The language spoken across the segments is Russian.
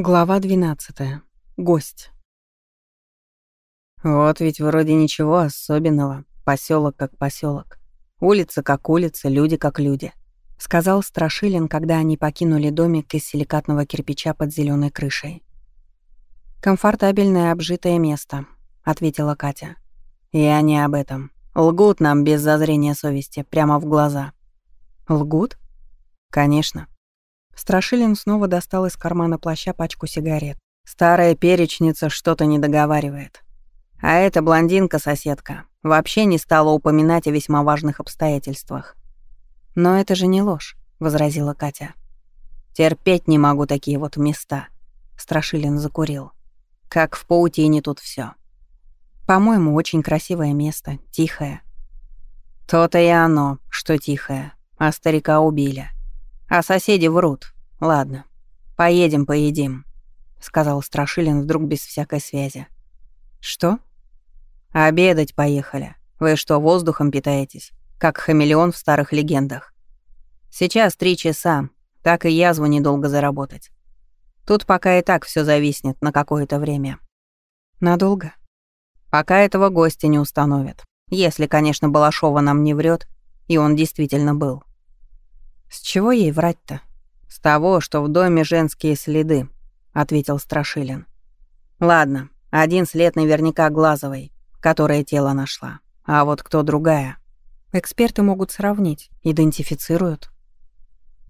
Глава 12. Гость. Вот ведь вроде ничего особенного. Поселок как поселок, Улица как улица, люди как люди. Сказал Страшилин, когда они покинули домик из силикатного кирпича под зеленой крышей. «Комфортабельное обжитое место», — ответила Катя. «Я не об этом. Лгут нам без зазрения совести, прямо в глаза». «Лгут?» «Конечно. Страшилин снова достал из кармана плаща пачку сигарет. Старая перечница что-то не договаривает. А эта блондинка-соседка вообще не стала упоминать о весьма важных обстоятельствах. «Но это же не ложь», — возразила Катя. «Терпеть не могу такие вот места», — Страшилин закурил. «Как в паутине тут все. «По-моему, очень красивое место, тихое». «То-то и оно, что тихое, а старика убили». А соседи врут. Ладно, поедем поедим», — сказал Страшилин вдруг без всякой связи. «Что?» «Обедать поехали. Вы что, воздухом питаетесь? Как хамелеон в старых легендах. Сейчас три часа, так и язву недолго заработать. Тут пока и так все зависнет на какое-то время». «Надолго?» «Пока этого гостя не установят. Если, конечно, Балашова нам не врет, и он действительно был». «С чего ей врать-то?» «С того, что в доме женские следы», — ответил Страшилин. «Ладно, один след наверняка Глазовой, которая тело нашла. А вот кто другая?» «Эксперты могут сравнить, идентифицируют».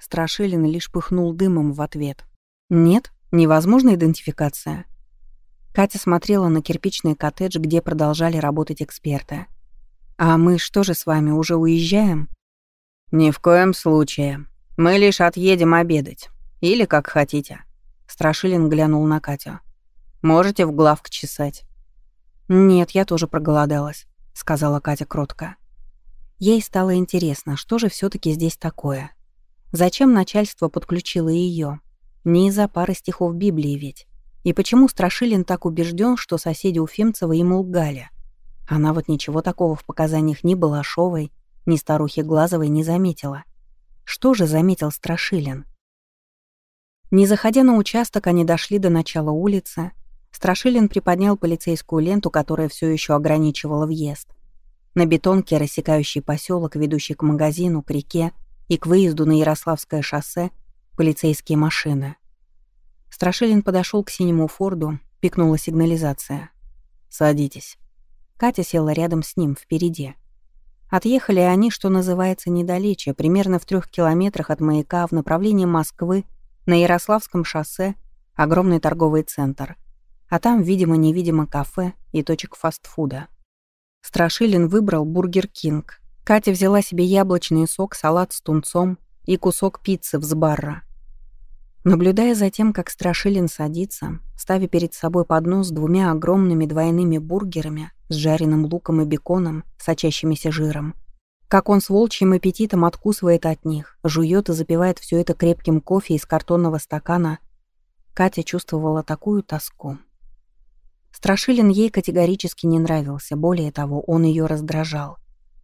Страшилин лишь пыхнул дымом в ответ. «Нет, невозможна идентификация». Катя смотрела на кирпичный коттедж, где продолжали работать эксперты. «А мы что же с вами, уже уезжаем?» «Ни в коем случае. Мы лишь отъедем обедать. Или как хотите». Страшилин глянул на Катю. «Можете в главк чесать». «Нет, я тоже проголодалась», — сказала Катя кротко. Ей стало интересно, что же все таки здесь такое. Зачем начальство подключило ее? Не из-за пары стихов Библии ведь. И почему Страшилин так убежден, что соседи Уфимцева ему лгали? Она вот ничего такого в показаниях ни Балашовой, ни старухи Глазовой не заметила. Что же заметил Страшилин? Не заходя на участок, они дошли до начала улицы. Страшилин приподнял полицейскую ленту, которая все еще ограничивала въезд. На бетонке, рассекающей поселок, ведущий к магазину, к реке и к выезду на Ярославское шоссе, полицейские машины. Страшилин подошел к синему Форду, пикнула сигнализация. «Садитесь». Катя села рядом с ним, впереди. Отъехали они, что называется, недалече, примерно в трех километрах от маяка в направлении Москвы, на Ярославском шоссе, огромный торговый центр. А там, видимо-невидимо, кафе и точек фастфуда. Страшилин выбрал Burger King. Катя взяла себе яблочный сок, салат с тунцом и кусок пиццы в Sbarro. Наблюдая за тем, как Страшилин садится, ставя перед собой поднос с двумя огромными двойными бургерами, с жареным луком и беконом, сочащимися жиром. Как он с волчьим аппетитом откусывает от них, жует и запивает все это крепким кофе из картонного стакана, Катя чувствовала такую тоску. Страшилин ей категорически не нравился, более того, он ее раздражал.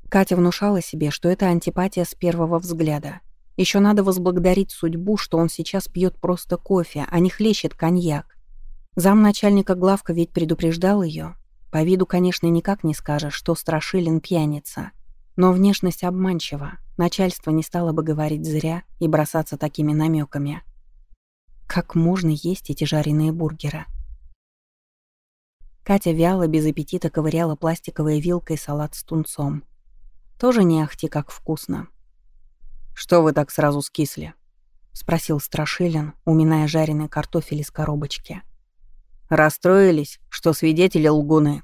Катя внушала себе, что это антипатия с первого взгляда. Еще надо возблагодарить судьбу, что он сейчас пьет просто кофе, а не хлещет коньяк. Замначальника главка ведь предупреждал ее, по виду, конечно, никак не скажешь, что Страшилин пьяница. Но внешность обманчива. Начальство не стало бы говорить зря и бросаться такими намеками. Как можно есть эти жареные бургеры? Катя вяло, без аппетита ковыряла пластиковой вилкой салат с тунцом. Тоже не ахти как вкусно. «Что вы так сразу скисли?» — спросил Страшилин, уминая жареный картофель из коробочки. Расстроились, что свидетели лгуны.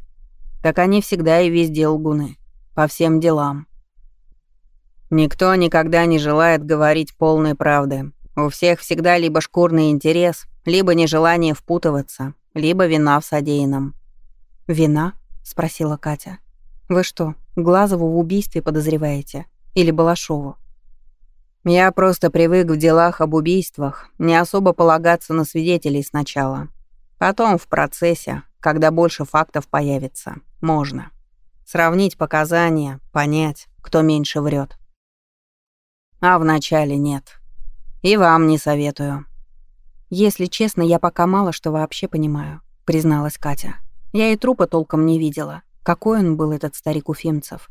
Так они всегда и везде лгуны. По всем делам. Никто никогда не желает говорить полной правды. У всех всегда либо шкурный интерес, либо нежелание впутываться, либо вина в содеянном. «Вина?» — спросила Катя. «Вы что, Глазову в убийстве подозреваете? Или Балашову?» «Я просто привык в делах об убийствах не особо полагаться на свидетелей сначала», Потом в процессе, когда больше фактов появится, можно. Сравнить показания, понять, кто меньше врет. А вначале нет. И вам не советую. «Если честно, я пока мало что вообще понимаю», — призналась Катя. «Я и трупа толком не видела. Какой он был, этот старик Уфимцев.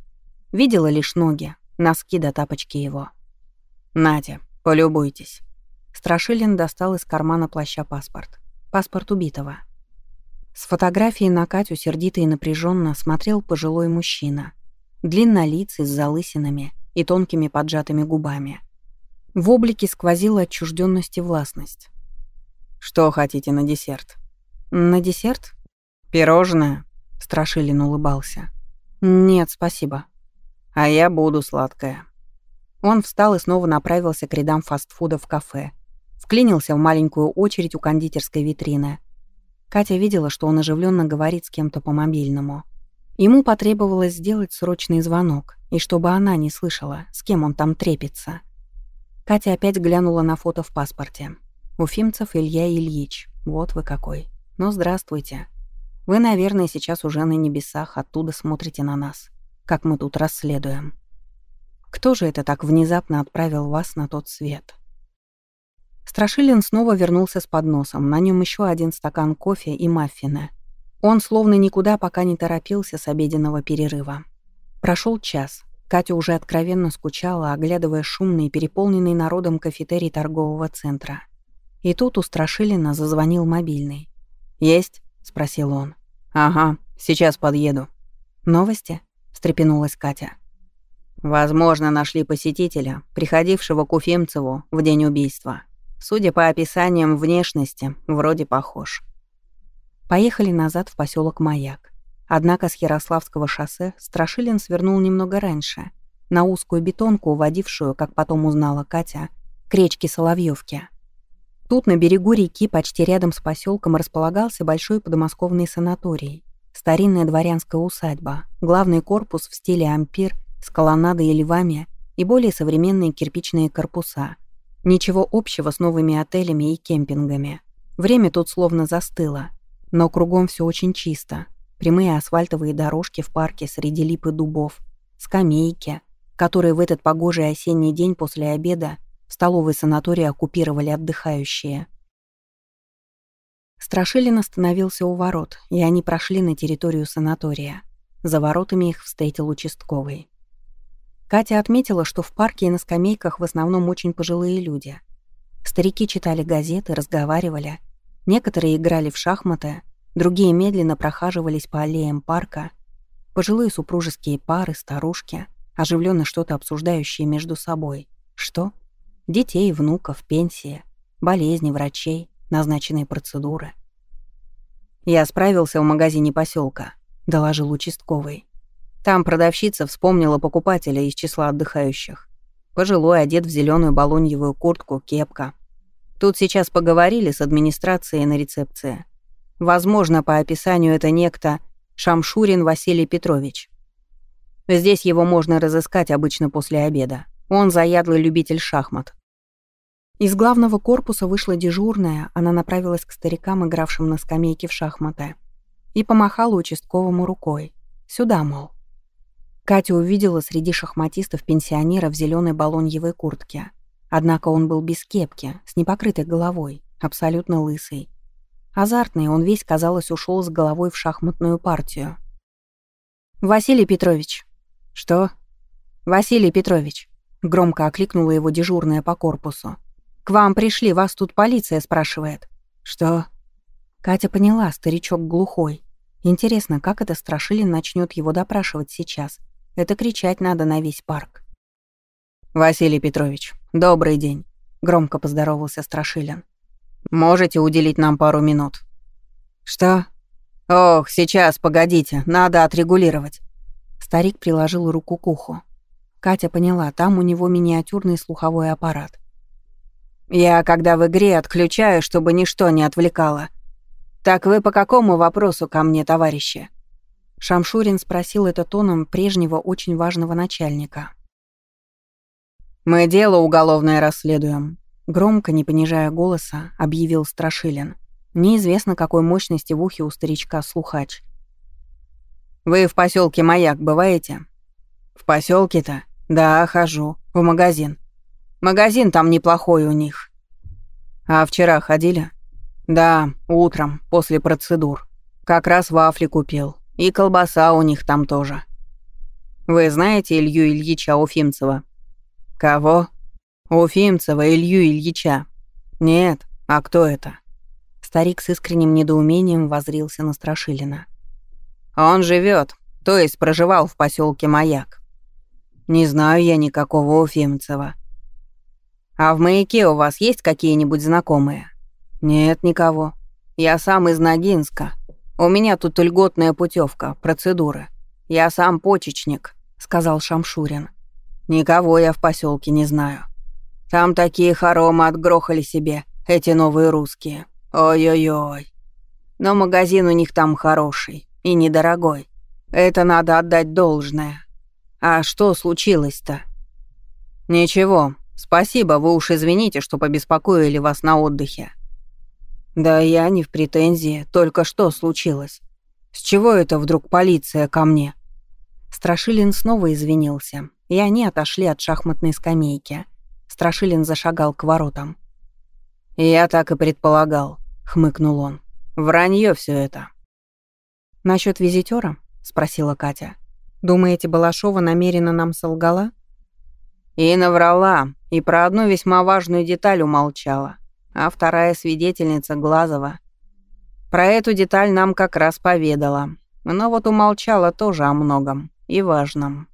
Видела лишь ноги, носки до тапочки его». «Надя, полюбуйтесь». Страшилин достал из кармана плаща паспорт. Паспорт убитого. С фотографией на Катю сердито и напряженно смотрел пожилой мужчина. Длиннолицый, с залысинами и тонкими поджатыми губами. В облике сквозила отчужденность и властность. «Что хотите на десерт?» «На десерт?» «Пирожное?» — Страшилин улыбался. «Нет, спасибо». «А я буду сладкое». Он встал и снова направился к рядам фастфуда в кафе. Вклинился в маленькую очередь у кондитерской витрины. Катя видела, что он оживленно говорит с кем-то по мобильному. Ему потребовалось сделать срочный звонок, и чтобы она не слышала, с кем он там трепится. Катя опять глянула на фото в паспорте. Уфимцев Илья Ильич. Вот вы какой. Ну, здравствуйте. Вы, наверное, сейчас уже на небесах, оттуда смотрите на нас, как мы тут расследуем. Кто же это так внезапно отправил вас на тот свет? Страшилин снова вернулся с подносом, на нем еще один стакан кофе и маффины. Он словно никуда пока не торопился с обеденного перерыва. Прошел час. Катя уже откровенно скучала, оглядывая шумный, переполненный народом кафетерий торгового центра. И тут у Страшилина зазвонил мобильный. «Есть?» — спросил он. «Ага, сейчас подъеду». «Новости?» — встрепенулась Катя. «Возможно, нашли посетителя, приходившего к Уфимцеву в день убийства. Судя по описаниям внешности, вроде похож». Поехали назад в поселок Маяк. Однако с Ярославского шоссе Страшилин свернул немного раньше, на узкую бетонку, уводившую, как потом узнала Катя, к речке Соловьевке. Тут, на берегу реки, почти рядом с поселком, располагался большой подмосковный санаторий. Старинная дворянская усадьба, главный корпус в стиле ампир с колоннадой и львами и более современные кирпичные корпуса. Ничего общего с новыми отелями и кемпингами. Время тут словно застыло. Но кругом все очень чисто. Прямые асфальтовые дорожки в парке среди лип и дубов. Скамейки, которые в этот погожий осенний день после обеда в столовой санатории оккупировали отдыхающие. Страшилин остановился у ворот, и они прошли на территорию санатория. За воротами их встретил участковый. Катя отметила, что в парке и на скамейках в основном очень пожилые люди. Старики читали газеты, разговаривали. Некоторые играли в шахматы, другие медленно прохаживались по аллеям парка. Пожилые супружеские пары, старушки, оживленно что-то обсуждающие между собой. Что? Детей, внуков, пенсии, болезни, врачей, назначенные процедуры. «Я справился в магазине поселка, доложил участковый. Там продавщица вспомнила покупателя из числа отдыхающих. Пожилой, одет в зеленую балоньевую куртку, кепка. Тут сейчас поговорили с администрацией на рецепции. Возможно, по описанию это некто Шамшурин Василий Петрович. Здесь его можно разыскать обычно после обеда. Он заядлый любитель шахмат. Из главного корпуса вышла дежурная, она направилась к старикам, игравшим на скамейке в шахматы, и помахала участковому рукой. «Сюда, мол». Катя увидела среди шахматистов пенсионера в зеленой балоньевой куртке. Однако он был без кепки, с непокрытой головой, абсолютно лысый. Азартный, он весь, казалось, ушел с головой в шахматную партию. «Василий Петрович». «Что?» «Василий Петрович», — громко окликнула его дежурная по корпусу. «К вам пришли, вас тут полиция спрашивает». «Что?» Катя поняла, старичок глухой. Интересно, как это Страшилин начнет его допрашивать сейчас? Это кричать надо на весь парк. «Василий Петрович, добрый день», — громко поздоровался Страшилин. «Можете уделить нам пару минут?» «Что?» «Ох, сейчас, погодите, надо отрегулировать». Старик приложил руку к уху. Катя поняла, там у него миниатюрный слуховой аппарат. Я, когда в игре, отключаю, чтобы ничто не отвлекало. Так вы по какому вопросу ко мне, товарищи?» Шамшурин спросил это тоном прежнего очень важного начальника. «Мы дело уголовное расследуем», — громко, не понижая голоса, объявил Страшилин. Неизвестно, какой мощности в ухе у старичка слухач. «Вы в поселке Маяк бываете?» «В поселке то Да, хожу. В магазин. Магазин там неплохой у них. А вчера ходили? «Да, утром, после процедур. Как раз вафли купил. И колбаса у них там тоже. Вы знаете Илью Ильича Уфимцева?» «Кого?» «Уфимцева Илью Ильича». «Нет. А кто это?» Старик с искренним недоумением возрился на Страшилина. «Он живет, то есть проживал в поселке Маяк. Не знаю я никакого Уфимцева. А в Маяке у вас есть какие-нибудь знакомые?» «Нет никого. Я сам из Ногинска. У меня тут льготная путевка, процедуры. Я сам почечник», — сказал Шамшурин. «Никого я в поселке не знаю. Там такие хоромы отгрохали себе, эти новые русские. Ой-ой-ой. Но магазин у них там хороший и недорогой. Это надо отдать должное. А что случилось-то? Ничего. Спасибо, вы уж извините, что побеспокоили вас на отдыхе. Да я не в претензии, только что случилось? С чего это вдруг полиция ко мне? Страшилин снова извинился, и они отошли от шахматной скамейки. Страшилин зашагал к воротам. «Я так и предполагал», — хмыкнул он. «Вранье все это». Насчет визитера? спросила Катя. «Думаете, Балашова намеренно нам солгала?» И наврала, и про одну весьма важную деталь умолчала. А вторая свидетельница Глазова. Про эту деталь нам как раз поведала. Но вот умолчала тоже о многом и важном.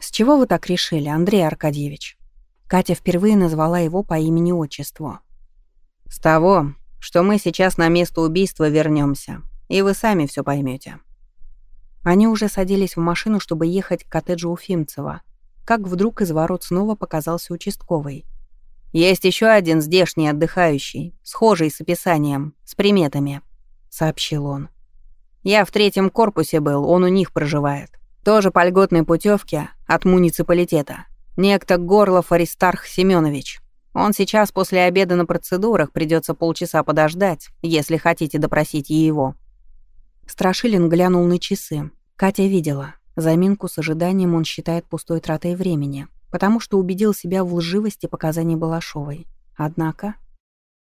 «С чего вы так решили, Андрей Аркадьевич?» Катя впервые назвала его по имени-отчеству. «С того, что мы сейчас на место убийства вернемся, и вы сами все поймете. Они уже садились в машину, чтобы ехать к коттеджу Уфимцева, как вдруг из ворот снова показался участковый. «Есть еще один здешний отдыхающий, схожий с описанием, с приметами», — сообщил он. «Я в третьем корпусе был, он у них проживает. Тоже по льготной путевке от муниципалитета. Некто Горлов Аристарх Семенович. Он сейчас после обеда на процедурах придется полчаса подождать, если хотите допросить его». Страшилин глянул на часы. Катя видела. Заминку с ожиданием он считает пустой тратой времени, потому что убедил себя в лживости показаний Балашовой. Однако...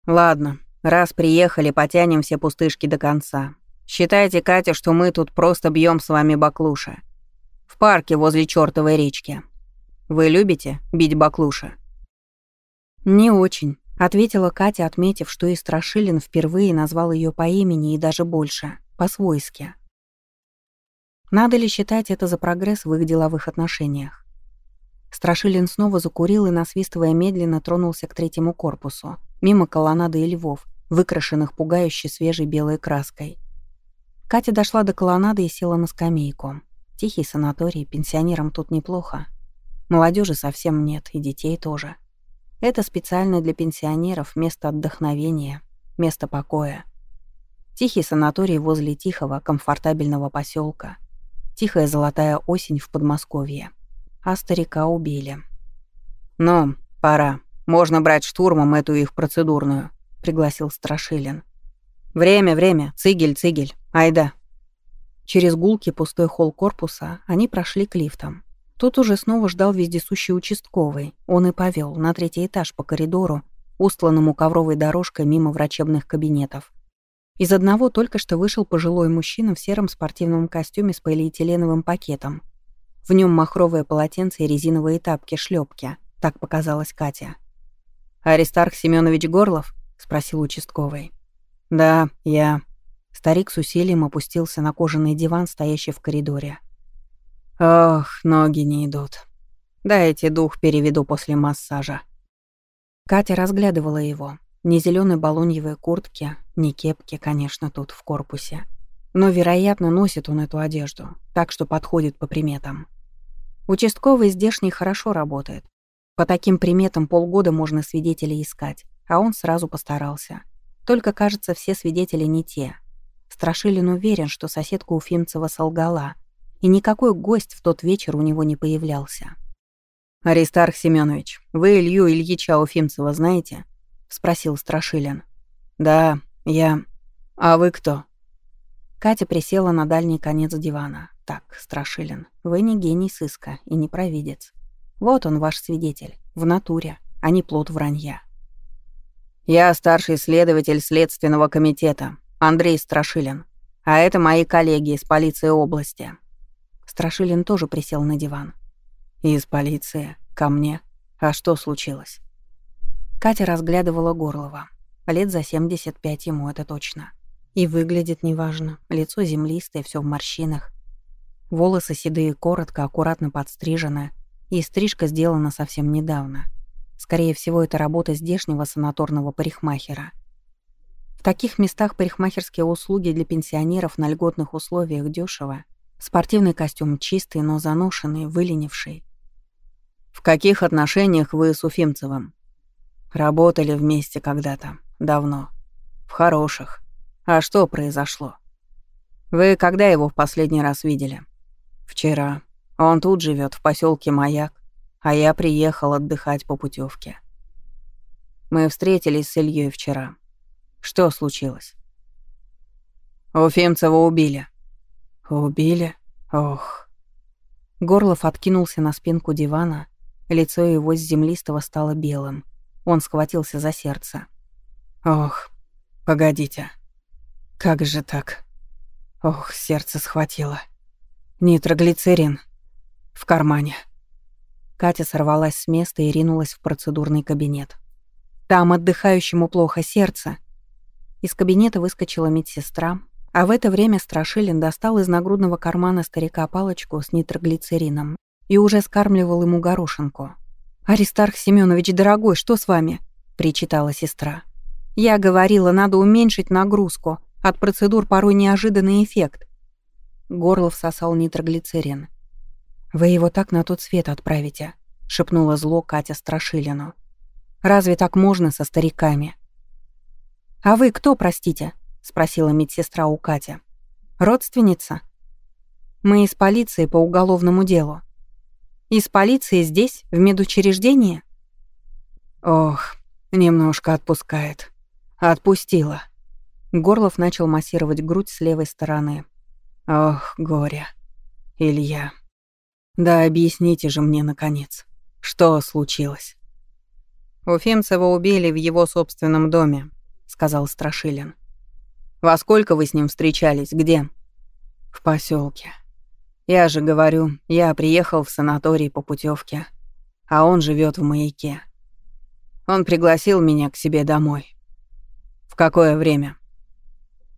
«Ладно, раз приехали, потянем все пустышки до конца. Считайте, Катя, что мы тут просто бьем с вами баклуши. В парке возле чертовой речки. Вы любите бить баклуши?» «Не очень», — ответила Катя, отметив, что и Страшилин впервые назвал ее по имени и даже больше, по-свойски. Надо ли считать это за прогресс в их деловых отношениях? Страшилин снова закурил и, насвистывая медленно, тронулся к третьему корпусу, мимо колоннады и львов, выкрашенных пугающе свежей белой краской. Катя дошла до колоннады и села на скамейку. Тихий санаторий, пенсионерам тут неплохо. Молодежи совсем нет, и детей тоже. Это специально для пенсионеров место отдохновения, место покоя. Тихий санаторий возле тихого, комфортабельного поселка. Тихая золотая осень в Подмосковье. А старика убили. «Ну, пора. Можно брать штурмом эту их процедурную», — пригласил Страшилин. «Время, время. Цигель, цигель. Айда». Через гулкий пустой холл корпуса они прошли к лифтам. Тут уже снова ждал вездесущий участковый. Он и повел на третий этаж по коридору, устланному ковровой дорожкой мимо врачебных кабинетов. Из одного только что вышел пожилой мужчина в сером спортивном костюме с полиэтиленовым пакетом. В нем махровое полотенце и резиновые тапки шлепки. Так показалась Катя. «Аристарх Семенович Горлов?» — спросил участковый. «Да, я». Старик с усилием опустился на кожаный диван, стоящий в коридоре. Ох, ноги не идут. Дайте дух переведу после массажа. Катя разглядывала его. Ни зеленой балоньевой куртки, ни кепки, конечно, тут в корпусе. Но, вероятно, носит он эту одежду, так что подходит по приметам. Участковый здешний хорошо работает. По таким приметам полгода можно свидетелей искать, а он сразу постарался. Только, кажется, все свидетели не те. Страшилин уверен, что соседка Уфимцева солгала, и никакой гость в тот вечер у него не появлялся. «Аристарх Семенович, вы Илью Ильича Уфимцева знаете?» — спросил Страшилин. «Да, я... А вы кто?» Катя присела на дальний конец дивана. «Так, Страшилин, вы не гений сыска и не провидец. Вот он, ваш свидетель, в натуре, а не плод вранья». Я старший следователь Следственного комитета, Андрей Страшилин. А это мои коллеги из полиции области». Страшилин тоже присел на диван. «Из полиции? Ко мне? А что случилось?» Катя разглядывала Горлова. Лет за 75 ему это точно. И выглядит неважно. Лицо землистое, все в морщинах. Волосы седые, коротко, аккуратно подстрижены. И стрижка сделана совсем недавно. Скорее всего, это работа здешнего санаторного парикмахера. В таких местах парикмахерские услуги для пенсионеров на льготных условиях дешево. Спортивный костюм чистый, но заношенный, выленивший. «В каких отношениях вы с Уфимцевым?» Работали вместе когда-то, давно. В хороших. А что произошло? Вы когда его в последний раз видели? Вчера. Он тут живет в поселке Маяк, а я приехал отдыхать по путевке. Мы встретились с Ильей вчера. Что случилось? Уфимцева убили. Убили? Ох. Горлов откинулся на спинку дивана, лицо его с землистого стало белым. Он схватился за сердце. «Ох, погодите. Как же так? Ох, сердце схватило. Нитроглицерин. В кармане». Катя сорвалась с места и ринулась в процедурный кабинет. «Там отдыхающему плохо сердце». Из кабинета выскочила медсестра, а в это время Страшилин достал из нагрудного кармана старика палочку с нитроглицерином и уже скармливал ему горошинку. «Аристарх Семенович, дорогой, что с вами?» — причитала сестра. «Я говорила, надо уменьшить нагрузку. От процедур порой неожиданный эффект». Горлов сосал нитроглицерин. «Вы его так на тот свет отправите», — шепнула зло Катя Страшилину. «Разве так можно со стариками?» «А вы кто, простите?» — спросила медсестра у Кати. «Родственница?» «Мы из полиции по уголовному делу», из полиции здесь, в медучреждении? Ох, немножко отпускает. Отпустила. Горлов начал массировать грудь с левой стороны. Ох, горе. Илья. Да объясните же мне, наконец, что случилось? Уфимцева убили в его собственном доме, сказал Страшилин. Во сколько вы с ним встречались? Где? В поселке. Я же говорю, я приехал в санаторий по путевке, а он живет в маяке. Он пригласил меня к себе домой. В какое время?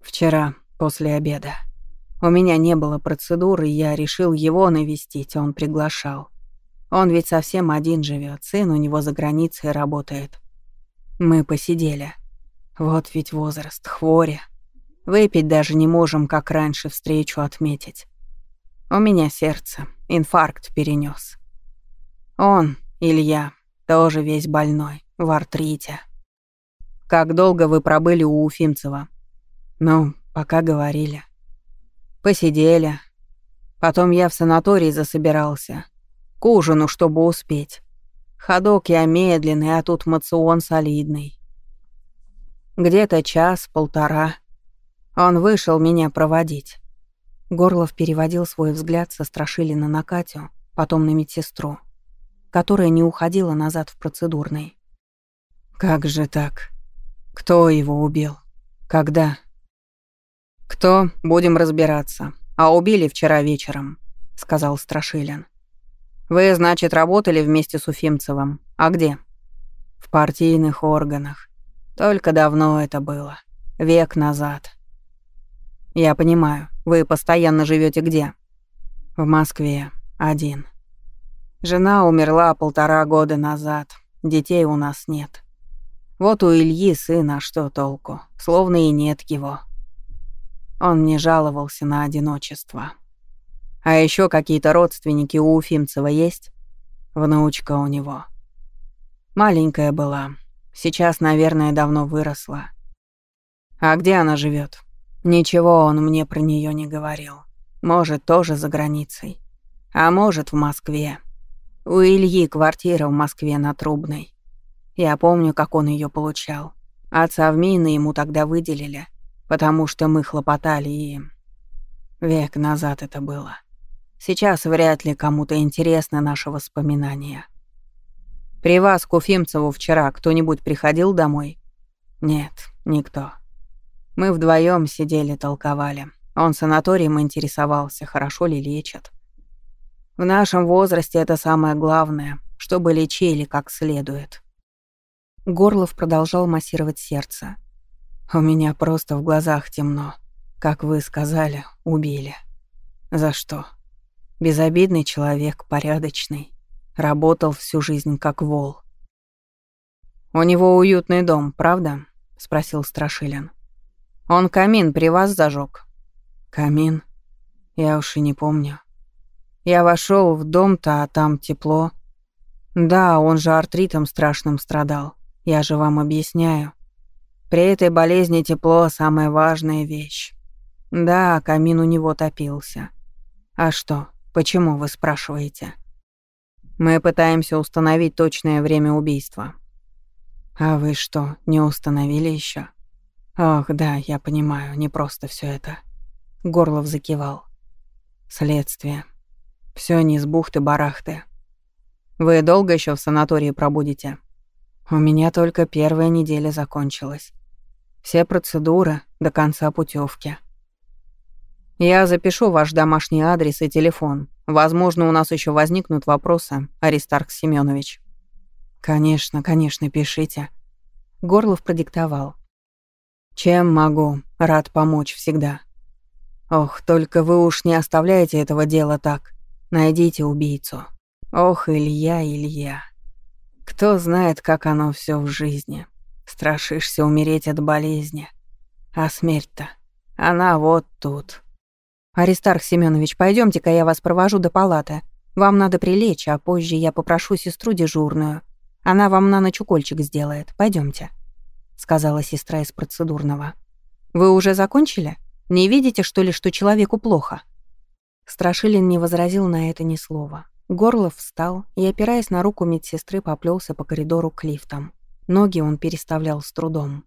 Вчера, после обеда. У меня не было процедуры, я решил его навестить, он приглашал. Он ведь совсем один живет, сын у него за границей работает. Мы посидели. Вот ведь возраст, хворя. Выпить даже не можем, как раньше встречу отметить. У меня сердце, инфаркт перенес. Он, Илья, тоже весь больной, в артрите. Как долго вы пробыли у Уфимцева? Ну, пока говорили. Посидели. Потом я в санаторий засобирался. К ужину, чтобы успеть. Ходок я медленный, а тут мацион солидный. Где-то час-полтора. Он вышел меня проводить. Горлов переводил свой взгляд со Страшилина на Катю, потом на медсестру, которая не уходила назад в процедурной. «Как же так? Кто его убил? Когда?» «Кто? Будем разбираться. А убили вчера вечером», — сказал Страшилин. «Вы, значит, работали вместе с Уфимцевым. А где?» «В партийных органах. Только давно это было. Век назад». «Я понимаю. Вы постоянно живете где?» «В Москве. Один. Жена умерла полтора года назад. Детей у нас нет. Вот у Ильи сына что толку? Словно и нет его. Он мне жаловался на одиночество. А еще какие-то родственники у Уфимцева есть? Внучка у него. Маленькая была. Сейчас, наверное, давно выросла. А где она живет? Ничего он мне про нее не говорил. Может, тоже за границей. А может, в Москве. У Ильи квартира в Москве на Трубной. Я помню, как он ее получал. Отца в мины ему тогда выделили, потому что мы хлопотали и... Век назад это было. Сейчас вряд ли кому-то интересны наши воспоминания. При вас к Уфимцеву вчера кто-нибудь приходил домой? Нет, никто. Мы вдвоем сидели, толковали. Он санаторием интересовался, хорошо ли лечат. В нашем возрасте это самое главное, чтобы лечили как следует. Горлов продолжал массировать сердце. У меня просто в глазах темно. Как вы сказали, убили. За что? Безобидный человек, порядочный. Работал всю жизнь как вол. «У него уютный дом, правда?» — спросил Страшилин. «Он камин при вас зажег. «Камин? Я уж и не помню. Я вошел в дом-то, а там тепло. Да, он же артритом страшным страдал. Я же вам объясняю. При этой болезни тепло — самая важная вещь. Да, камин у него топился. А что, почему, вы спрашиваете? Мы пытаемся установить точное время убийства. А вы что, не установили еще? Ох, да, я понимаю, не просто все это. Горлов закивал. Следствие. Все не с бухты-барахты. Вы долго еще в санатории пробудете? У меня только первая неделя закончилась. Все процедуры до конца путевки. Я запишу ваш домашний адрес и телефон. Возможно, у нас еще возникнут вопросы, Аристарх Семенович. Конечно, конечно, пишите. Горлов продиктовал. Чем могу? Рад помочь всегда. Ох, только вы уж не оставляйте этого дела так. Найдите убийцу. Ох, Илья, Илья. Кто знает, как оно все в жизни. Страшишься умереть от болезни. А смерть-то, она вот тут. Аристарх Семенович, пойдемте ка я вас провожу до палаты. Вам надо прилечь, а позже я попрошу сестру дежурную. Она вам на ночь укольчик сделает. Пойдемте, сказала сестра из процедурного. Вы уже закончили? Не видите, что ли, что человеку плохо? Страшилин не возразил на это ни слова. Горлов встал и, опираясь на руку медсестры, поплелся по коридору к лифтам. Ноги он переставлял с трудом.